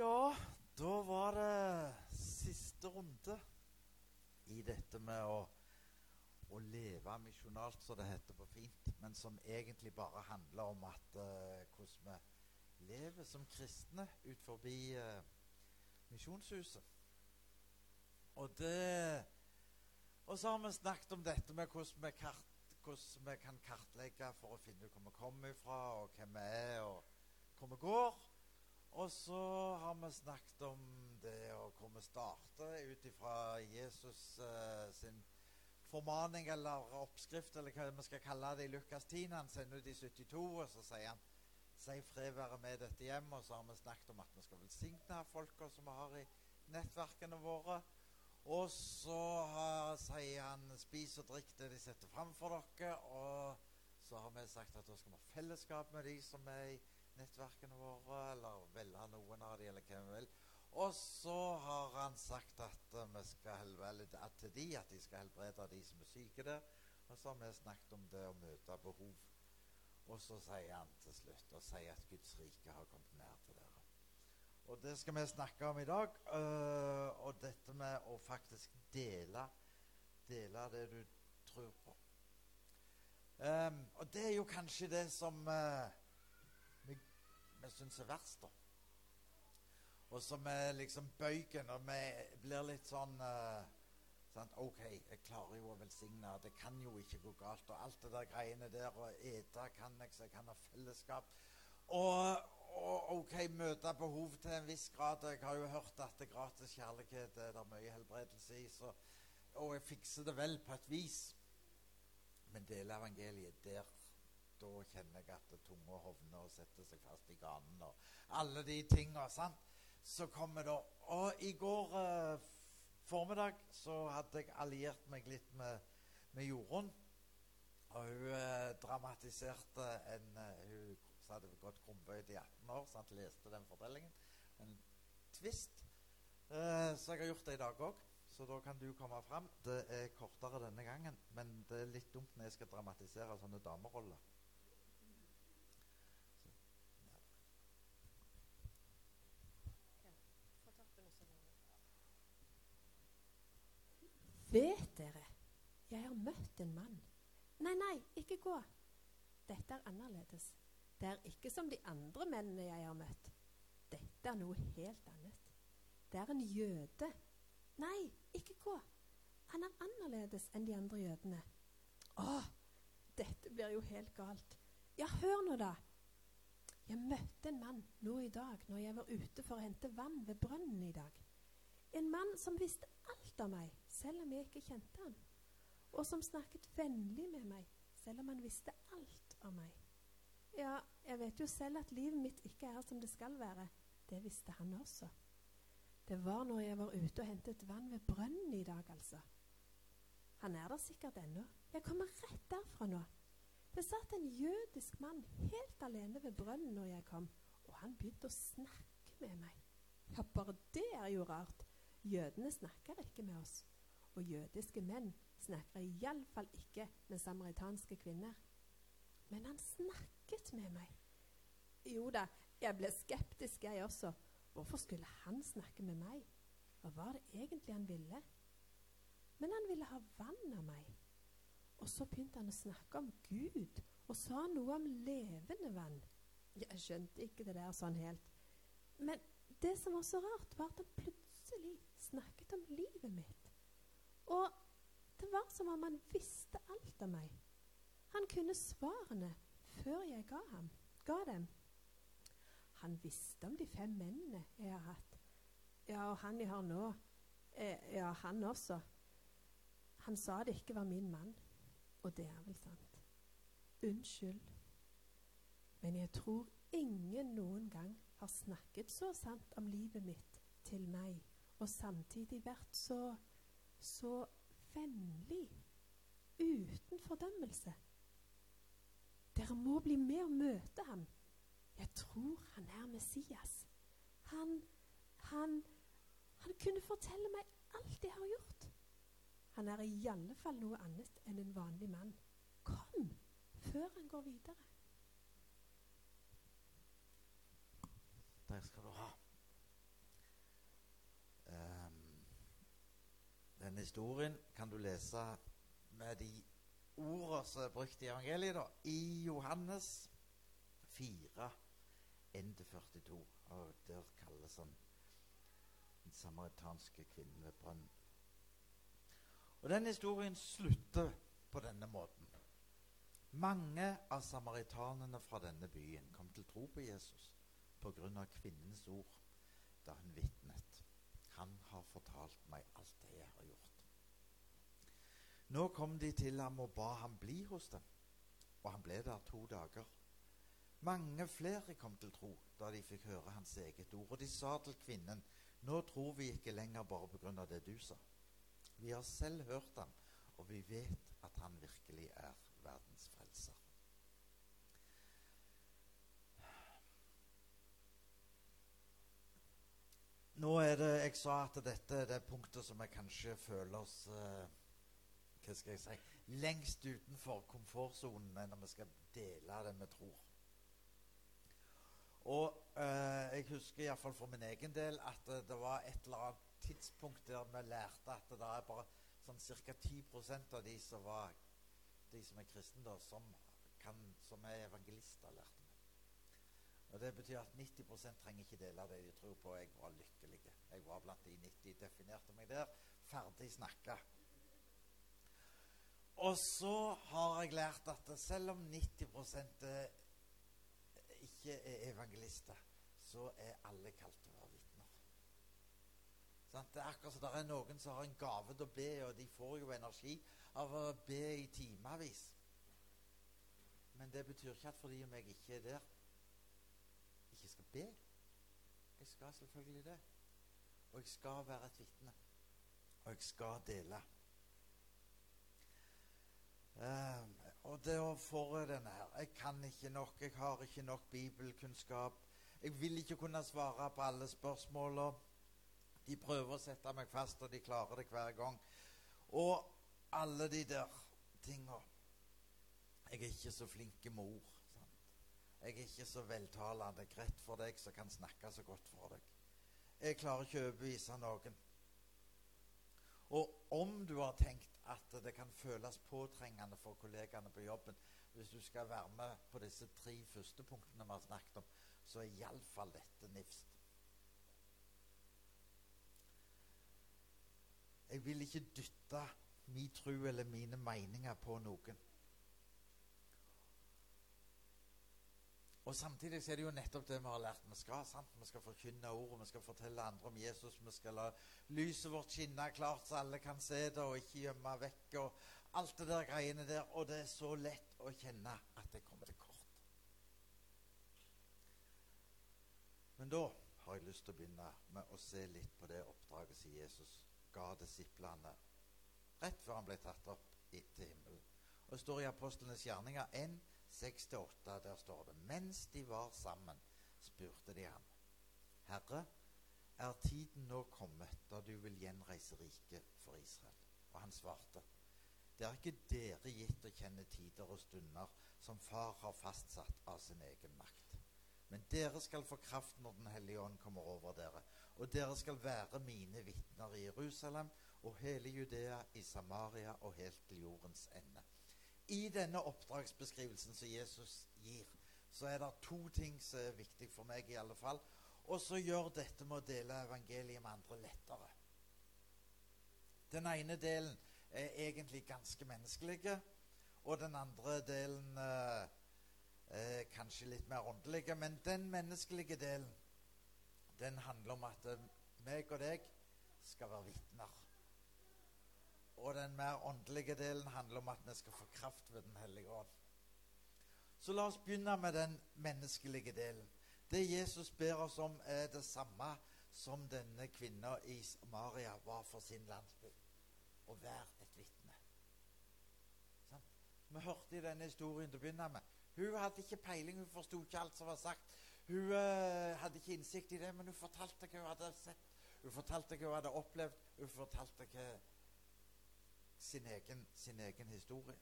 Ja, da var det siste runde i dette med å, å leve misjonalt, som det heter på fint, men som egentlig bare handler om at uh, hvordan vi lever som kristne ut forbi uh, misjonshuset. Og det Og så har vi snakket om dette med hvordan vi, kart, hvordan vi kan kartlegge for å finne ut hvor vi kommer fra, og hvem vi er, og hvor vi går. Og så har vi snakket om det å komme starte ut ifra Jesus eh, sin formaning eller oppskrift, eller hva vi skal kalle det, i Lukas 10. Han sender ut i 72, og så sier han Si fred være med dette hjem. Og så har vi snakket om at vi skal velsigne folka som vi har i nettverkene våre. Og så har, sier han spis og drikk det de setter fram for dere. Og så har vi sagt at da skal vi ha fellesskap med de som er i nettverkene våre, eller velge noen av de, eller hvem vi vil. Og så har han sagt at uh, vi skal helbrede til de, at de skal helbrede de som er syke der. Og så har vi snakket om det å møte behov. Og så sier han til slutt og sier at Guds rike har kommet nær til dere. Og det skal vi snakke om i dag. Uh, og dette med å faktisk dele, dele det du tror på. Um, og det er jo kanskje det som uh, vi syns er verst, da. Og så vi liksom bøyken, og vi blir litt sånn uh, sant? OK, jeg klarer jo å velsigne, det kan jo ikke gå galt. Og alt det der greiene der, og ete kan jeg, så jeg kan ha fellesskap. Og, og OK, møte behov til en viss grad. Jeg har jo hørt at det er gratis kjærlighet det er det mye helbredelse i, så, og jeg fikser det vel på et vis. Men dele evangeliet der da kjenner jeg at tunga hovner og setter seg fast i ganen og alle de tinga. Så kommer det Og i går eh, formiddag så hadde jeg alliert meg litt med, med Jorunn. Og hun eh, dramatiserte en eh, Hun så hadde gått krumbøyd i 18 år, sant? leste den fortellingen. En twist. Eh, så jeg har gjort det i dag òg. Så da kan du komme fram. Det er kortere denne gangen, men det er litt dumt når jeg skal dramatisere sånne dameroller. Så, ja. Vet dere, jeg har møtt en mann. Nei, nei, ikke gå. Dette er annerledes. Det er ikke som de andre mennene jeg har møtt. Dette er noe helt annet. Det er en jøde. Nei, ikke gå. Han er annerledes enn de andre jødene. Å, dette blir jo helt galt. Ja, hør nå, da. Jeg møtte en mann nå i dag når jeg var ute for å hente vann ved brønnen i dag. En mann som visste alt om meg, selv om jeg ikke kjente han. Og som snakket vennlig med meg, selv om han visste alt om meg. Ja, jeg vet jo selv at livet mitt ikke er som det skal være. Det visste han også. Det var når jeg var ute og hentet vann ved brønnen i dag, altså. Han er der sikkert ennå. Jeg kommer rett derfra nå. Det satt en jødisk mann helt alene ved brønnen når jeg kom, og han begynte å snakke med meg. Ja, bare det er jo rart. Jødene snakker ikke med oss. Og jødiske menn snakker iallfall ikke med samaritanske kvinner. Men han snakket med meg. Jo da, jeg ble skeptisk, jeg også. Hvorfor skulle han snakke med meg? Hva var det egentlig han ville? Men han ville ha vann av meg. Og så begynte han å snakke om Gud, og sa noe om levende vann. Jeg skjønte ikke det der sånn helt. Men det som var så rart, var at han plutselig snakket om livet mitt. Og det var som om han visste alt om meg. Han kunne svarene før jeg ga ham, ga dem. Han visste om de fem mennene jeg har hatt. Ja, og han jeg har nå. Eh, ja, han også. Han sa det ikke var min mann. Og det er vel sant. Unnskyld. Men jeg tror ingen noen gang har snakket så sant om livet mitt til meg, og samtidig vært så så vennlig, uten fordømmelse. Dere må bli med og møte ham. Jeg tror han er Messias. Han, han, han kunne fortelle meg alt jeg har gjort. Han er i alle fall noe annet enn en vanlig mann. Kom, før han går videre. Der skal du ha. Historien kan du lese med de ordene som er brukt i evangeliet, da, i Johannes 4, 1-42. Og der kalles han den samaritanske kvinnen ved brønnen. Og den historien slutter på denne måten. Mange av samaritanene fra denne byen kom til tro på Jesus pga. kvinnens ord da hun vitnet. Han har fortalt meg alt det jeg har gjort. Nå kom de til ham og ba ham bli hos dem, og han ble der to dager. Mange flere kom til tro da de fikk høre hans eget ord, og de sa til kvinnen, nå tror vi ikke lenger bare på grunn av det du sa. Vi har selv hørt ham, og vi vet at han virkelig er verdens frelser. Nå er det Jeg sa at dette er det punktet som jeg kanskje føler oss eh, Hva skal jeg si lengst utenfor komfortsonen når vi skal dele det vi tror. Og eh, jeg husker iallfall for min egen del at eh, det var et eller annet tidspunkt der vi lærte at det er bare sånn ca. 10% av de som var de som er kristne, da, som, kan, som er evangelister, lærte vi. Og Det betyr at 90 trenger ikke dele det de tror på. Jeg var lykkelig. Jeg var blant de 90. Definerte meg der. Ferdig snakka. Og så har jeg lært at selv om 90 ikke er evangelister, så er alle kalt til å være vitner. Det er akkurat som det er noen som har en gave til å be, og de får jo energi av å be i timevis. Men det betyr ikke at fordi om jeg ikke er der, ikke skal be. Jeg skal selvfølgelig det. Og jeg skal være et vitne. Og jeg skal dele. Um, og derfor denne her Jeg kan ikke nok. Jeg har ikke nok bibelkunnskap. Jeg vil ikke kunne svare på alle spørsmåla. De prøver å sette meg fast, og de klarer det hver gang. Og alle de der tinga. Jeg er ikke så flink med ord. Sant? Jeg er ikke så veltalende. Greit for deg som kan snakke så godt for deg. Jeg klarer ikke å overbevise noen. Og om du har tenkt at det kan føles påtrengende for kollegaene på jobben hvis du skal være med på disse tre første punktene vi har snakket om, så er iallfall dette nifst. Jeg vil ikke dytte min tro eller mine meninger på noen. Og Samtidig er det jo nettopp det vi har lært vi skal. sant? Vi skal forkynne ordet, vi skal fortelle andre om Jesus. Vi skal la lyset vårt skinne klart så alle kan se det, og ikke gjemme vekk. og Alt det der greiene der. Og det er så lett å kjenne at det kommer til kort. Men da har jeg lyst til å begynne med å se litt på det oppdraget som Jesus ga disiplene rett før han ble tatt opp til himmelen. Og Det står i Apostlenes gjerninger 1 6-8, der står det Mens de var sammen, spurte de ham, Herre, er tiden nå kommet da du vil gjenreise riket for Israel? Og han svarte, Det er ikke dere gitt å kjenne tider og stunder som Far har fastsatt av sin egen makt. Men dere skal få kraft når Den hellige ånd kommer over dere, og dere skal være mine vitner i Jerusalem og hele Judea, i Samaria og helt til jordens ende i denne oppdragsbeskrivelsen som Jesus gir, så er det to ting som er viktig for meg, i alle fall. Og så gjør dette med å dele evangeliet med andre lettere. Den ene delen er egentlig ganske menneskelige, og den andre delen eh, er kanskje litt mer åndelige. Men den menneskelige delen, den handler om at eh, meg og deg skal være vitner. Og den mer åndelige delen handler om at vi skal få kraft ved Den hellige ånd. Så la oss begynne med den menneskelige delen. Det Jesus ber oss om, er det samme som denne kvinna i Samaria var for sin landsby. Å være et vitne. Sånn? Vi hørte i denne historien til å begynne med. Hun hadde ikke peiling, hun forsto ikke alt som var sagt. Hun uh, hadde ikke innsikt i det, men hun fortalte hva hun hadde sett. Hun fortalte hva hun hadde opplevd. Hun fortalte hva sin egen, sin egen historie.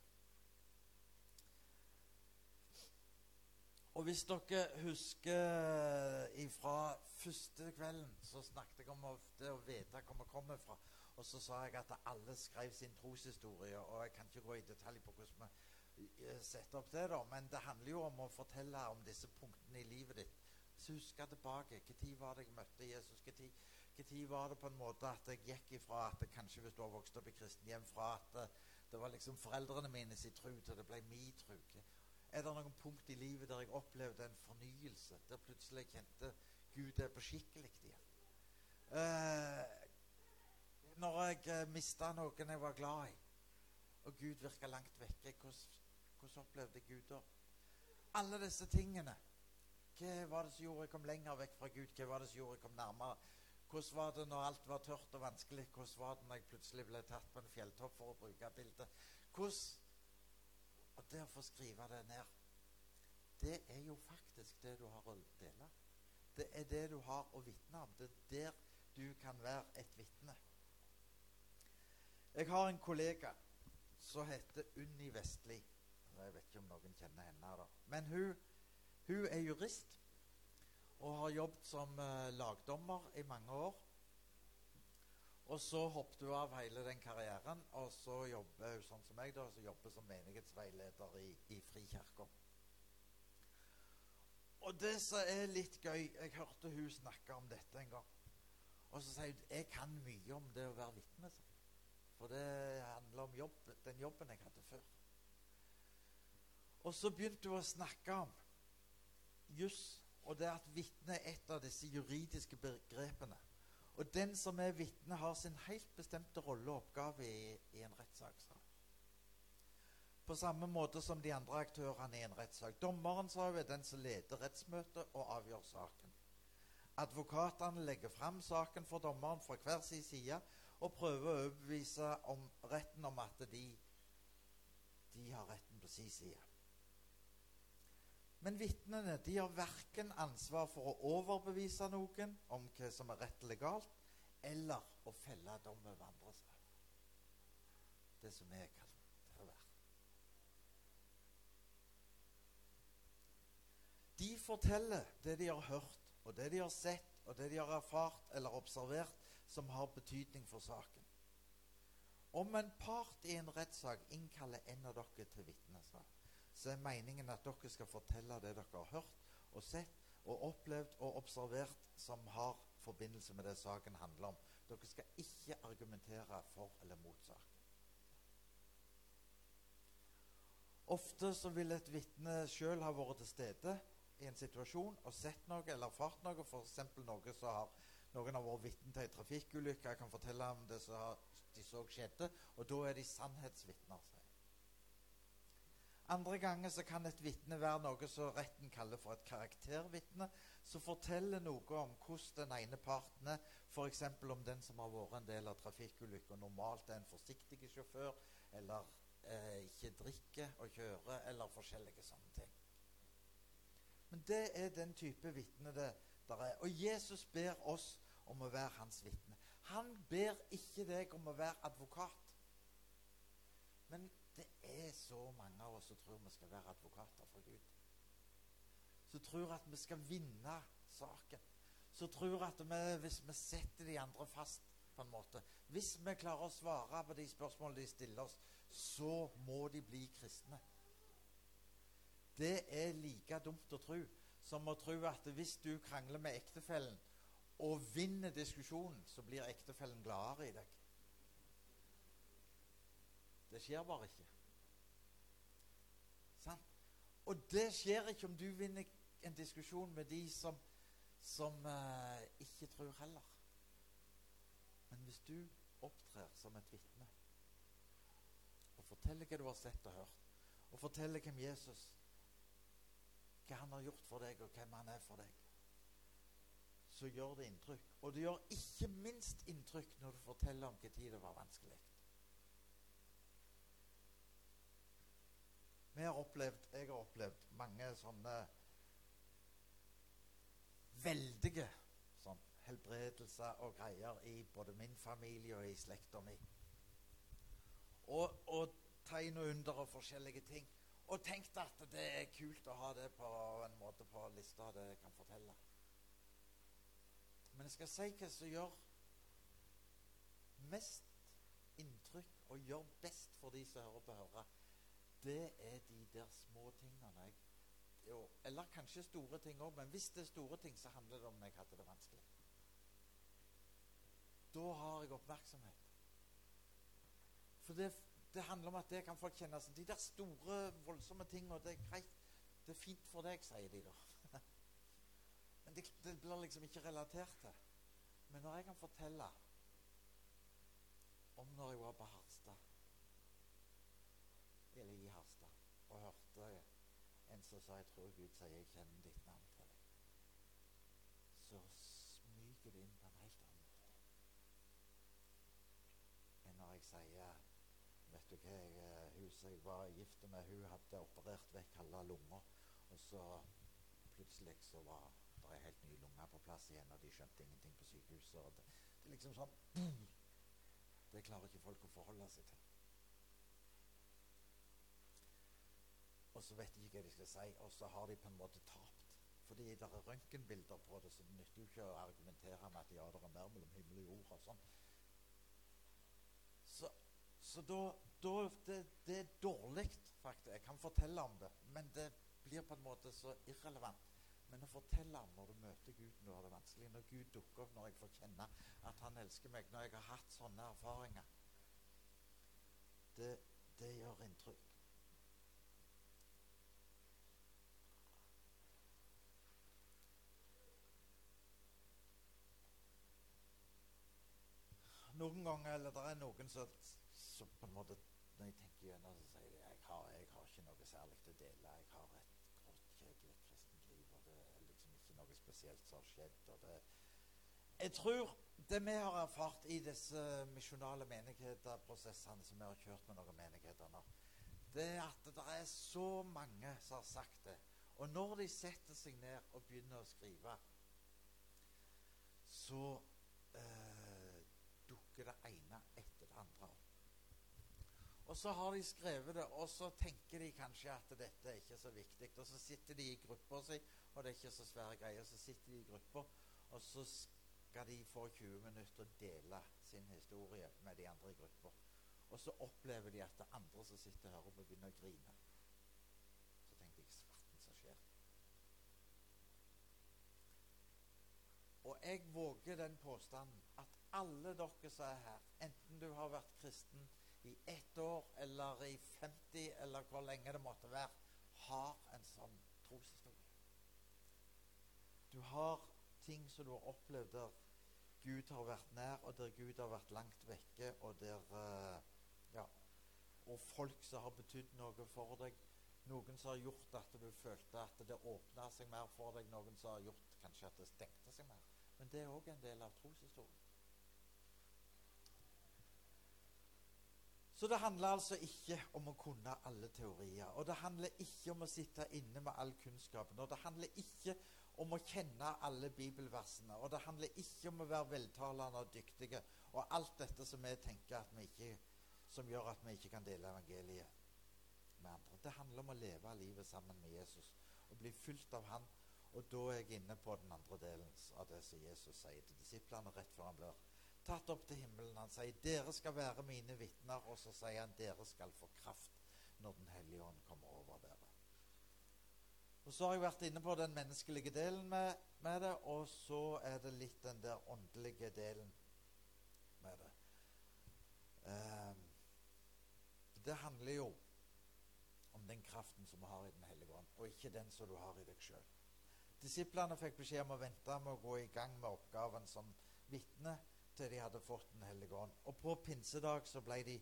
Og hvis dere husker fra første kvelden, så snakket jeg om det å vite hvor vi kommer fra. Og så sa jeg at alle skrev sin troshistorie, og jeg kan ikke gå i detalj på hvordan vi eh, setter opp det, da, men det handler jo om å fortelle om disse punktene i livet ditt. Så husk tilbake. Når var det jeg møtte Jesus? Når var det på en måte at jeg gikk ifra at jeg kanskje hvis du har vokst opp i kristenhjem fra at det, det var liksom foreldrene mine sin tro til det ble min tro? Er det noen punkt i livet der jeg opplevde en fornyelse? Der plutselig jeg kjente Gud er på skikkelig igjen? Eh, når jeg eh, mista noen jeg var glad i, og Gud virka langt vekke, hvordan, hvordan opplevde Gud da? Alle disse tingene. Hva var det som gjorde jeg kom lenger vekk fra Gud? Hva var det som gjorde jeg kom nærmere? Hvordan var det når alt var tørt og vanskelig? Hvordan var det når jeg plutselig ble tatt på en fjelltopp for å bruke bildet? Hvordan Og få skrive det ned, det er jo faktisk det du har å dele. Det er det du har å vitne om. Det er der du kan være et vitne. Jeg har en kollega som heter Unni Vestli. Jeg vet ikke om noen kjenner henne. da. Men hun, hun er jurist og har jobbet som uh, lagdommer i mange år. Og så hoppet hun av hele den karrieren, og så jobber hun sånn som meg, da, så jobber som menighetsveileder i, i Frikirka. Og det som er litt gøy Jeg hørte hun snakke om dette en gang. Og så sier hun jeg kan mye om det å være vitne. For det handler om jobb, den jobben jeg hadde før. Og så begynte hun å snakke om juss, og det at vitne er et av disse juridiske begrepene. Og den som er vitne, har sin helt bestemte rolle og oppgave i, i en rettssak. På samme måte som de andre aktørene i en rettssak. Dommeren sa er den som leder rettsmøtet og avgjør saken. Advokatene legger fram saken for dommeren fra hver sin side og prøver å overbevise om retten om at de, de har retten på sin side. Men vitnene de har verken ansvar for å overbevise noen om hva som er rett eller galt, eller å felle dom over andre. Det som er kalt å være. De forteller det de har hørt, og det de har sett, og det de har erfart eller observert som har betydning for saken. Om en part i en rettssak innkaller en av dere til vitnesbyrd, så er meningen at dere skal fortelle det dere har hørt og sett og opplevd og observert som har forbindelse med det saken handler om. Dere skal ikke argumentere for eller mot saken. Ofte så vil et vitne sjøl ha vært til stede i en situasjon og sett noe eller erfart noe, f.eks. noe som har noen har vært vitne til en trafikkulykke, kan fortelle om det som de så skjedde. Og da er de sannhetsvitner. Andre ganger så kan et vitne være noe som retten kaller for et karaktervitne, som forteller noe om hvordan den ene parten er, f.eks. om den som har vært en del av trafikkulykker, normalt er en forsiktig sjåfør, eller eh, ikke drikker og kjører, eller forskjellige sånne ting. Men det er den type vitne det der er. Og Jesus ber oss om å være hans vitne. Han ber ikke deg om å være advokat. Men det er så mange av oss som tror vi skal være advokater for Gud. Som tror at vi skal vinne saken. Som tror at vi, hvis vi setter de andre fast på en måte Hvis vi klarer å svare på de spørsmålene de stiller oss, så må de bli kristne. Det er like dumt å tro som å tro at hvis du krangler med ektefellen og vinner diskusjonen, så blir ektefellen gladere i deg. Det skjer bare ikke. Sant? Og det skjer ikke om du vinner en diskusjon med de som, som uh, ikke tror heller. Men hvis du opptrer som et vitne og forteller hva du har sett og hørt, og forteller hvem Jesus hva han har gjort for deg, og hvem han er for deg, så gjør det inntrykk. Og det gjør ikke minst inntrykk når du forteller om hvilken tid det var vanskelig. Vi har opplevd, Jeg har opplevd mange sånne veldige sånn, helbredelser og greier i både min familie og i slekta mi. Og, og tegn og under og forskjellige ting og tenkte at det er kult å ha det på en måte på lista det jeg kan fortelle. Men jeg skal si hva som gjør mest inntrykk og gjør best for de som hører på høre, det er de der små tingene. Jeg, eller kanskje store ting òg, men hvis det er store ting, så handler det om jeg hadde det vanskelig. Da har jeg oppmerksomhet. For det, det handler om at det kan folk kjenne seg De der store, voldsomme tingene, det er greit. Det er fint for deg, sier de da. Men det, det blir liksom ikke relatert til. Men når jeg kan fortelle om når jeg var på eller i Harstad, og hørte en som sa 'Jeg tror Gud sier jeg kjenner ditt navn til deg', så smyger det inn på en helt annen måte enn når jeg sier Vet du hva, jeg, hun som jeg var gift med, hun hadde operert vekk halve lunga, og så plutselig så var det ei helt ny lunge på plass igjen, og de skjønte ingenting på sykehuset. det, det er liksom sånn Det klarer ikke folk å forholde seg til. Og så vet de ikke hva de skal si, og så har de på en måte tapt. Fordi det er røntgenbilder på det, så det nytter jo ikke å argumentere med at ja, det er mer mellom himmel og jord og sånn. Så, så da, da det, det, er dårlig, faktisk. Jeg kan fortelle om det, men det blir på en måte så irrelevant. Men å fortelle om når du møter Gud når det vanskelig, når Gud dukker opp, når jeg får kjenne at Han elsker meg, når jeg har hatt sånne erfaringer Det, det gjør inntrykk. Noen ganger Eller det er noen som, som på en måte Når jeg tenker gjennom, så sier de jeg har, jeg har ikke noe særlig å dele. Jeg har et grått, kjedelig kristent liv, og det er liksom ikke noe spesielt som har skjedd. og det jeg tror det vi har erfart i disse misjonale menigheter-prosessene som vi har kjørt med noen menigheter nå, det er at det er så mange som har sagt det. Og når de setter seg ned og begynner å skrive, så dukker det ene etter det andre opp. Og så har de skrevet det, og så tenker de kanskje at dette er ikke så viktig. Og så sitter de i gruppa si, og det er ikke så svære greier. Så sitter de i gruppa, og så skal de få 20 minutter å dele sin historie med de andre i gruppa. Og så opplever de at det andre som sitter her og begynner å grine. Så tenker jeg svarten som skjer. Og jeg våger den påstanden at alle dere som er her, enten du har vært kristen i ett år eller i 50 eller hvor lenge det måtte være, har en sånn troshistorie. Du har ting som du har opplevd der Gud har vært nær, og der Gud har vært langt vekke, og der uh, Ja. Og folk som har betydd noe for deg. Noen som har gjort at du følte at det åpna seg mer for deg. Noen som har gjort kanskje at det stengte seg mer. Men det er òg en del av troshistorien. Så det handler altså ikke om å kunne alle teorier. Og det handler ikke om å sitte inne med all kunnskapen. Og det handler ikke om å kjenne alle bibelversene. Og det handler ikke om å være veltalende og dyktige. Og alt dette som vi tenker at vi ikke, som gjør at vi ikke kan dele evangeliet med andre. Det handler om å leve livet sammen med Jesus og bli fulgt av Han. Og da er jeg inne på den andre delen av det som Jesus sier til disiplene rett før han blir tatt opp til himmelen. Han sier 'Dere skal være mine vitner', og så sier han 'Dere skal få kraft når Den hellige ånd kommer over dere'. Og Så har jeg vært inne på den menneskelige delen med, med det, og så er det litt den der åndelige delen med det. Um, det handler jo om den kraften som vi har i Den hellige ånd, og ikke den som du har i deg sjøl. Disiplene fikk beskjed om å vente med å gå i gang med oppgaven som vitne til de hadde fått Den hellige ånd. Og på pinsedag så ble de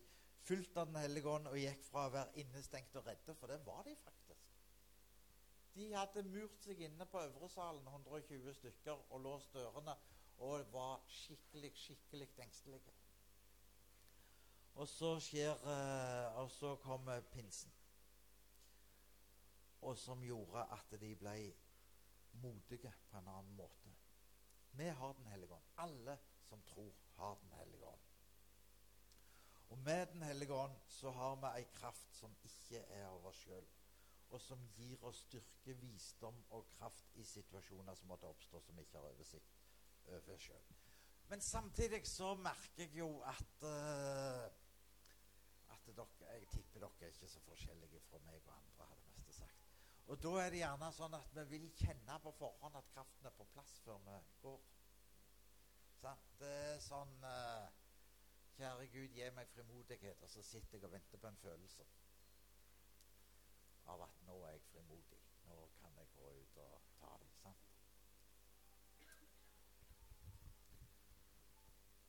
fulgt av Den hellige ånd og gikk fra å være innestengt og redde, for det var de faktisk. De hadde murt seg inne på Øvresalen, 120 stykker, og låst dørene og var skikkelig, skikkelig engstelige. Og så skjer eh, Og så kommer pinsen. Og som gjorde at de ble modige på en annen måte. Vi har Den hellige ånd. Alle som tror, har Den hellige ånd. Og med Den hellige ånd så har vi ei kraft som ikke er av oss sjøl, og som gir oss styrke, visdom og kraft i situasjoner som måtte oppstå som vi ikke har oversikt over sjøl. Men samtidig så merker jeg jo at uh, dere, jeg tipper dere er ikke så forskjellige fra meg og andre. hadde mest sagt. Og da er det gjerne sånn at vi vil kjenne på forhånd at kraften er på plass før vi går. Sant? Er sånn uh, Kjære Gud, gi meg frimodighet. Og så sitter jeg og venter på en følelse av at nå er jeg frimodig. Nå kan jeg gå ut og ta det. Sant?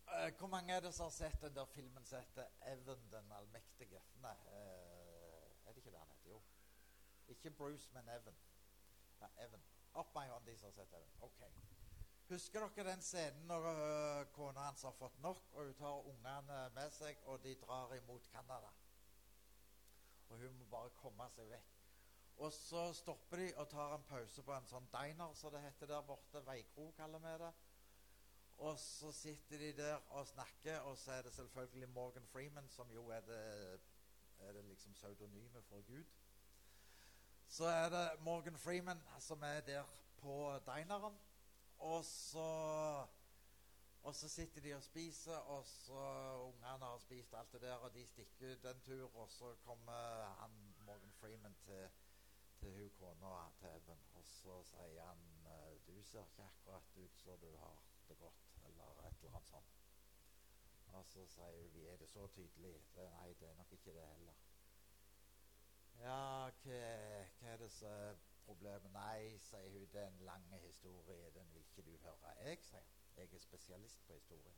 Uh, hvor mange er det som har sett den der filmen som heter 'Evan den allmektige'? Nei, er det ikke det han heter? Jo. Ikke Bruce, men Evan. Ja, Evan. Opp meg hånden, de som har sett Evan. Ok. Husker dere den scenen når uh, kona hans har fått nok, og hun tar ungene med seg, og de drar imot Canada? Og hun må bare komme seg vekk. Og så stopper de og tar en pause på en sånn diner, som så det heter der borte. Veikro, kaller vi det. Og så sitter de der og snakker, og så er det selvfølgelig Morgan Freeman, som jo er det, er det liksom pseudonymet for Gud. Så er det Morgan Freeman som er der på dineren. Og så, og så sitter de og spiser, og så ungene har spist alt det der, og de stikker ut en tur, og så kommer han Morgan Freeman til, til hun kona til Even, og så sier han du ser ikke akkurat ut som du har det godt eller et eller annet sånt. Og så sier hun er det så tydelig? Det, nei, det er nok ikke det heller. Ja, hva, hva er det som problemet? Nei, sier hun, det er en lang historie. Den vil ikke du høre. Jeg, sier han. Jeg er spesialist på historie.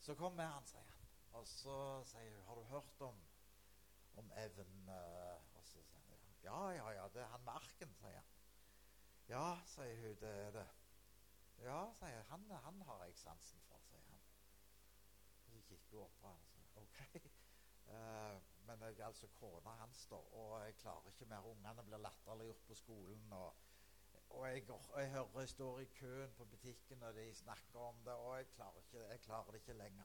Så kom med han, sier han. Og så sier hun, har du hørt om, om Evan? Uh, og så sier han, ja, ja, ja, det er han med arken, sier han. Ja, sier hun, det er det. Ja, sier. Han, han har jeg sansen for, sier han. Og så kikker hun opp på han og sier OK. Uh, men jeg er altså kona hans, da, og jeg klarer ikke mer. Ungene blir latterliggjort på skolen. og og jeg, jeg, hører jeg står i køen på butikken, og de snakker om det, og jeg klarer, ikke, jeg klarer det ikke lenger.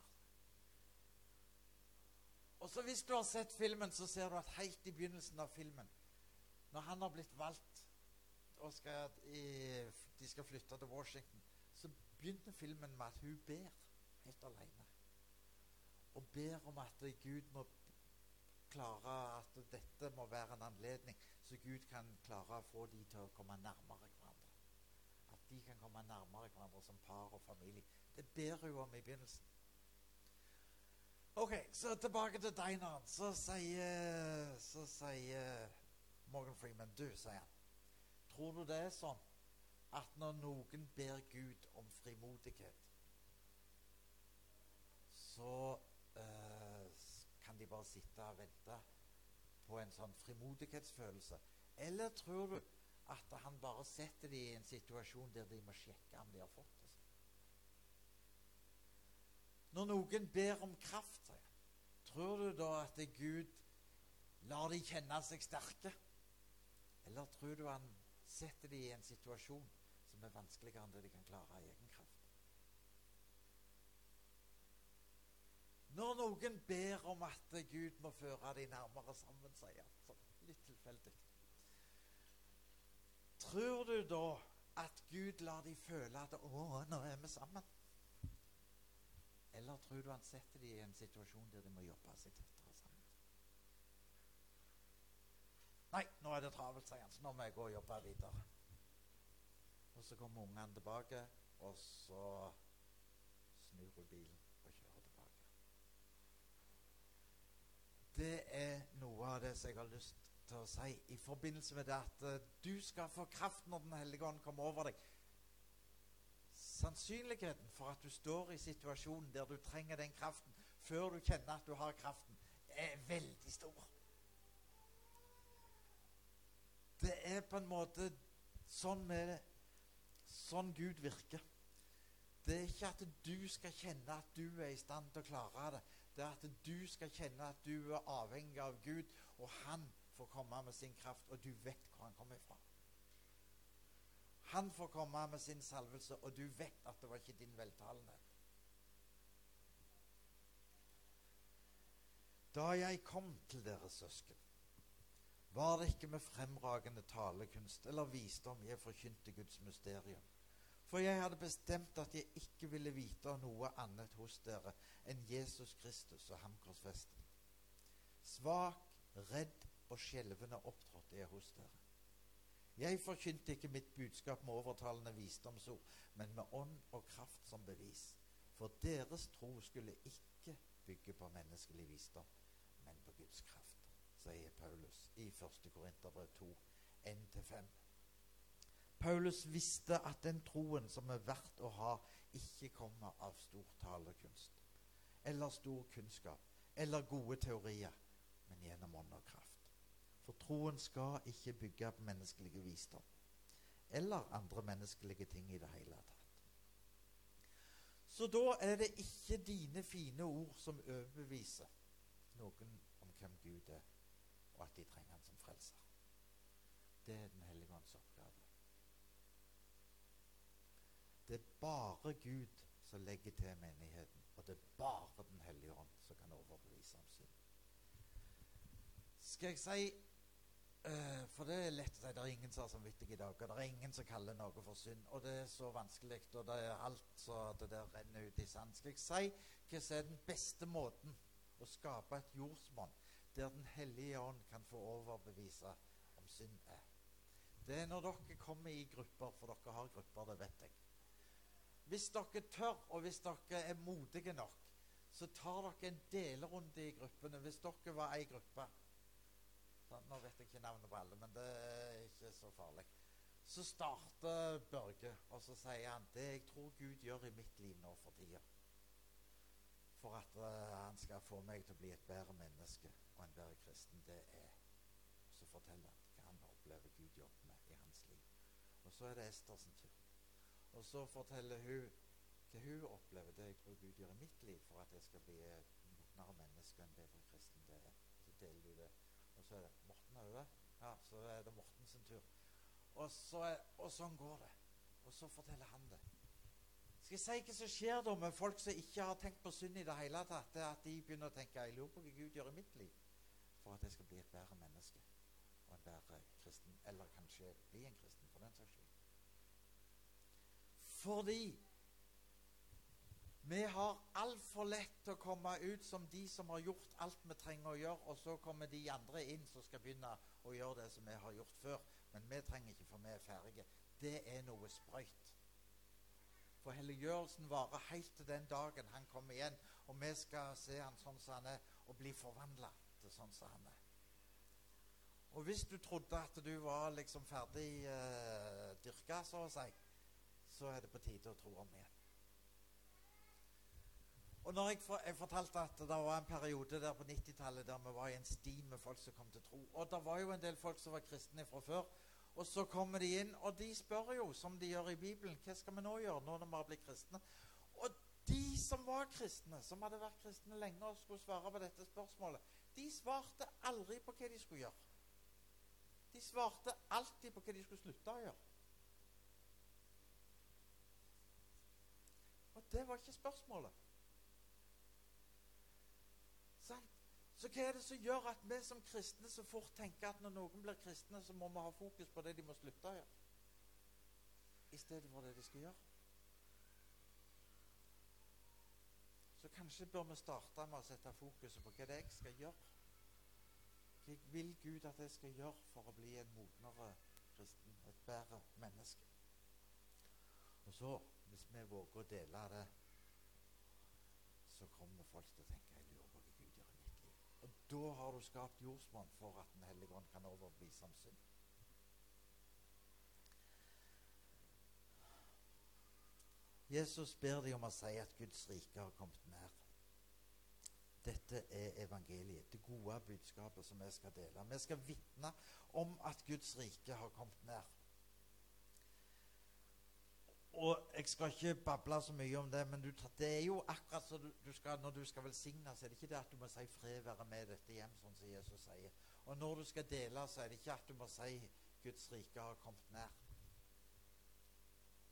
Og så Hvis du har sett filmen, så ser du at helt i begynnelsen av filmen, når han har blitt valgt og skal i, de skal flytte til Washington, så begynner filmen med at hun ber helt alene. Og ber om at Gud må klare at dette må være en anledning, så Gud kan klare å få de til å komme nærmere hverandre. At de kan komme nærmere hverandre som par og familie. Det ber hun om i begynnelsen. Ok, så tilbake til dineren. Så sier, så sier Morgan Freeman Du, sier han. Tror du det er sånn at når noen ber Gud om frimodighet, så kan de bare sitte og vente på en sånn frimodighetsfølelse? Eller tror du at han bare setter dem i en situasjon der de må sjekke om de har fått det? Når noen ber om kraft, tror du da at Gud lar de kjenne seg sterke? Eller tror du han setter de i en situasjon som er vanskeligere enn det de kan klare av egen kraft. Når noen ber om at Gud må føre de nærmere sammen, sier han sånn litt tilfeldig Tror du da at Gud lar de føle at 'Å, nå er vi sammen'? Eller tror du han setter de i en situasjon der de må jobbe seg tettere sammen? Nei, nå er det travelt, sier han, så nå må jeg gå og jobbe videre. Og så kommer ungene tilbake, og så snur hun bilen og kjører tilbake. Det er noe av det som jeg har lyst til å si i forbindelse med det at uh, du skal få kraft når Den hellige ånd kommer over deg. Sannsynligheten for at du står i situasjonen der du trenger den kraften før du kjenner at du har kraften, er veldig stor. Det er på en måte sånn med sånn Gud virker. Det er ikke at du skal kjenne at du er i stand til å klare det. Det er at du skal kjenne at du er avhengig av Gud, og han får komme med sin kraft, og du vet hvor han kommer fra. Han får komme med sin salvelse, og du vet at det var ikke din veltalenhet. Da jeg kom til dere søsken, var det ikke med fremragende talekunst eller visdom jeg forkynte Guds mysterium. For jeg hadde bestemt at jeg ikke ville vite noe annet hos dere enn Jesus Kristus og ham korsfestet. svak, redd og skjelvende opptrådte jeg hos dere. Jeg forkynte ikke mitt budskap med overtalende visdomsord, men med ånd og kraft som bevis. For deres tro skulle ikke bygge på menneskelig visdom, men på Guds kraft, sier Paulus i 1. Korinterbrev 2, 1-5. Paulus visste at den troen som er verdt å ha, ikke kommer av stor talekunst eller stor kunnskap eller gode teorier, men gjennom ånd og kraft. For troen skal ikke bygge på menneskelige visdom eller andre menneskelige ting i det hele tatt. Så da er det ikke dine fine ord som overbeviser noen om hvem Gud er, og at de trenger han som frelser. Det er Den hellige ånds oppgave. Det er bare Gud som legger til menigheten, og det er bare Den hellige ånd som kan overbevise om synd. Skal jeg si uh, For det er lett å si det er ingen som har samvittighet i dag, og det er ingen som kaller noe for synd, og det er så vanskelig, og det er alt så det der renner ut i sand. Skal jeg si hva som er den beste måten å skape et jordsmonn der Den hellige ånd kan få overbevise om synd er? Det er når dere kommer i grupper, for dere har grupper, det vet jeg. Hvis dere tør, og hvis dere er modige nok, så tar dere en delerunde i gruppene. Hvis dere var ei gruppe Nå vet jeg ikke navnet på alle, men det er ikke så farlig. Så starter Børge, og så sier han det jeg tror Gud gjør i mitt liv nå for tida, for at uh, han skal få meg til å bli et bedre menneske og en bedre kristen, det er Så forteller han hva han opplever Gud jobber med i hans liv. Og så er det Esters tur. Og så forteller hun hva hun opplever, det jeg Gud gjør i mitt liv for at jeg skal bli modnere menneske og en bedre kristen. Det er. Så deler du det. Og så er det Morten over. Ja, så er det Morten sin tur. Og, så er, og sånn går det. Og så forteller han det. Skal jeg si hva som skjer da med folk som ikke har tenkt på synd i det hele tatt? Det er at de begynner å tenke jeg lurer på hva Gud gjør i mitt liv for at jeg skal bli et bedre menneske og en bedre kristen. Eller kanskje bli en kristen, for den saks skyld. Fordi vi har altfor lett til å komme ut som de som har gjort alt vi trenger å gjøre, og så kommer de andre inn som skal begynne å gjøre det som vi har gjort før. Men vi trenger ikke, for vi er ferdige. Det er noe sprøyt. For helliggjørelsen varer helt til den dagen han kommer igjen, og vi skal se han sånn som han er, og bli forvandla til sånn som han er. Og hvis du trodde at du var liksom ferdig eh, dyrka, så å si, så er det på tide å tro om igjen. Og når jeg, for, jeg, fortalte at det var en periode der på 90-tallet der vi var i en sti med folk som kom til tro Og det var jo en del folk som var kristne fra før. Og så kommer de inn, og de spør jo, som de gjør i Bibelen, hva skal vi nå gjøre nå når vi har blitt kristne? Og de som var kristne, som hadde vært kristne lenge og skulle svare på dette spørsmålet, de svarte aldri på hva de skulle gjøre. De svarte alltid på hva de skulle slutte å gjøre. Det var ikke spørsmålet. Sant? Så hva er det som gjør at vi som kristne så fort tenker at når noen blir kristne, så må vi ha fokus på det de må slutte å gjøre, i stedet for det de skal gjøre? Så kanskje bør vi starte med å sette fokuset på hva det er jeg skal gjøre. Hva vil Gud at jeg skal gjøre for å bli en modnere kristen, et bedre menneske? Og så, hvis vi våger å dele det, så kommer folk til å tenke jeg lurer på det, Gud gjør det. og da har du skapt jordsmonn for at Den hellige ånd kan overbevise om synd. Jesus ber dem om å si at Guds rike har kommet nær. Dette er evangeliet, det gode budskapet som vi skal dele. Vi skal vitne om at Guds rike har kommet nær. Og jeg skal ikke bable så mye om det, men du, det er jo akkurat som du, skal, når du skal velsigne, så er det ikke det at du må si 'fred være med dette hjem', sånn som Jesus sier. Og når du skal dele, så er det ikke at du må si 'Guds rike har kommet nær'.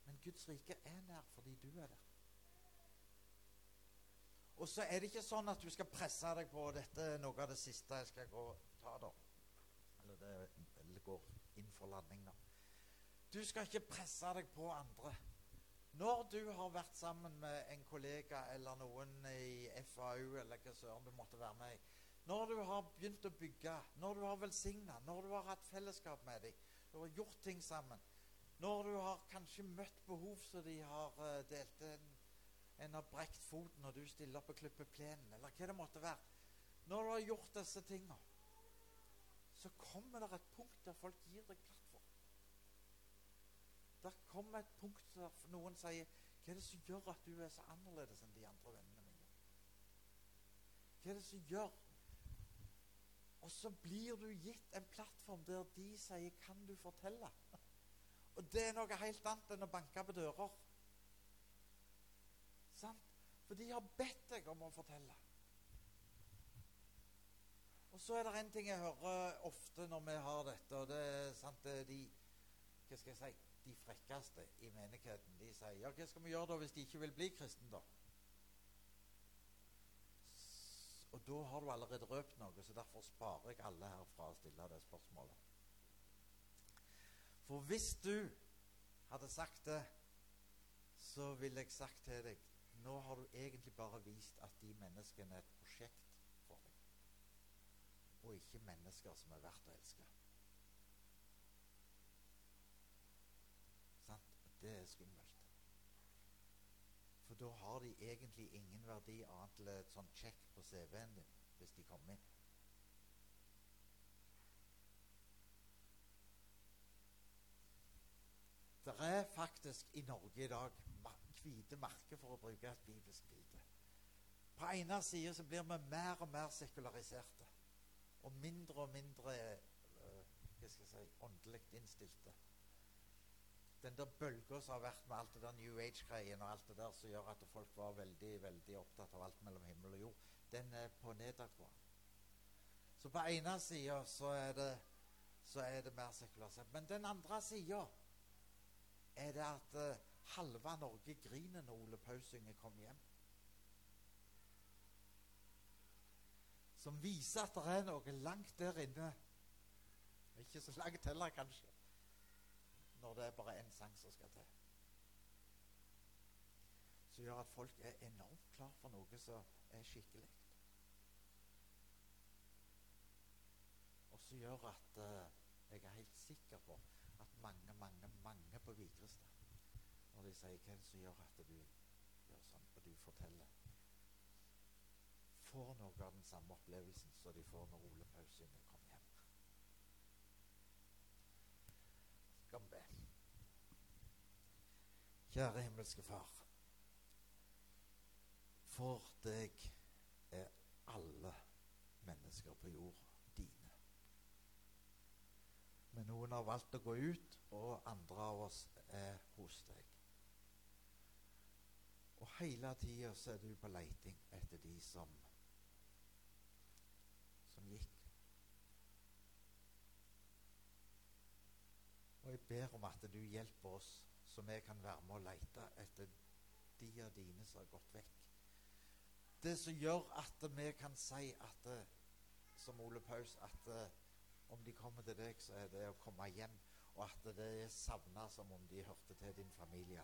Men Guds rike er nær fordi du er der. Og så er det ikke sånn at du skal presse deg på dette er noe av det siste jeg skal gå ta, da. Eller det, går inn for landing, da. Du skal ikke presse deg på andre. Når du har vært sammen med en kollega eller noen i FAU eller hva søren du måtte være med i, Når du har begynt å bygge, når du har velsigna, når du har hatt fellesskap med dem, du har gjort ting sammen, når du har kanskje møtt behov som de har uh, delt en, en har brekt foten, og du stiller opp og klipper plenen, eller hva det måtte være Når du har gjort disse tingene, så kommer det et punkt der folk gir deg plattform. Der kommer et punkt der noen sier Hva er det som gjør at du er så annerledes enn de andre vennene mine? Hva er det som gjør Og så blir du gitt en plattform der de sier 'Kan du fortelle?' Og det er noe helt annet enn å banke på dører. Sant? For de har bedt deg om å fortelle. Og så er det en ting jeg hører ofte når vi har dette, og det er sant, det er de hva skal jeg si, de frekkeste i menigheten. De sier ja, hva skal vi gjøre da hvis de ikke vil bli kristne, da? Og da har du allerede røpt noe, så derfor sparer jeg alle her fra å stille det spørsmålet. For hvis du hadde sagt det, så ville jeg sagt til deg nå har du egentlig bare vist at de menneskene er et prosjekt for deg, og ikke mennesker som er verdt å elske. Sant? Det er skummelt. For da har de egentlig ingen verdi annet enn et sånt sjekk på CV-en din hvis de kommer inn. Det er faktisk i Norge i dag hvite merker, for å bruke et bibelsk bilde. På ene sida blir vi mer og mer sekulariserte og mindre og mindre uh, hva skal jeg si, åndelig innstilte. Den der bølga som har vært med alt det der New Age-greien og alt det der som gjør at folk var veldig veldig opptatt av alt mellom himmel og jord, den er på nedadgående. Så på ene sida så så er det mer sekularisert. Men den andre sida er det at uh, halve Norge griner når Ole Paus synger 'Kom hjem'. som viser at det er noe langt der inne. Ikke så langt heller, kanskje, når det er bare én sang som skal til. Som gjør at folk er enormt klar for noe som er skikkelig. Og som gjør at uh, jeg er helt sikker på at mange, mange, mange på Vigrestad Når de sier hvem som gjør at du gjør sånn, og du forteller får noe av den samme opplevelsen som de får når Ole Paus synger 'Kom hjem'. Skal vi be. Kjære himmelske Far. For deg er alle mennesker på jord dine. Men noen har valgt å gå ut, og andre av oss er hos deg. Og hele tida er du på leiting etter de som som gikk. Og jeg ber om at du hjelper oss, så vi kan være med å lete etter de av dine som har gått vekk. Det som gjør at vi kan si at som Ole Paus at om de kommer til deg, så er det å komme hjem. Og at det er savna som om de hørte til din familie.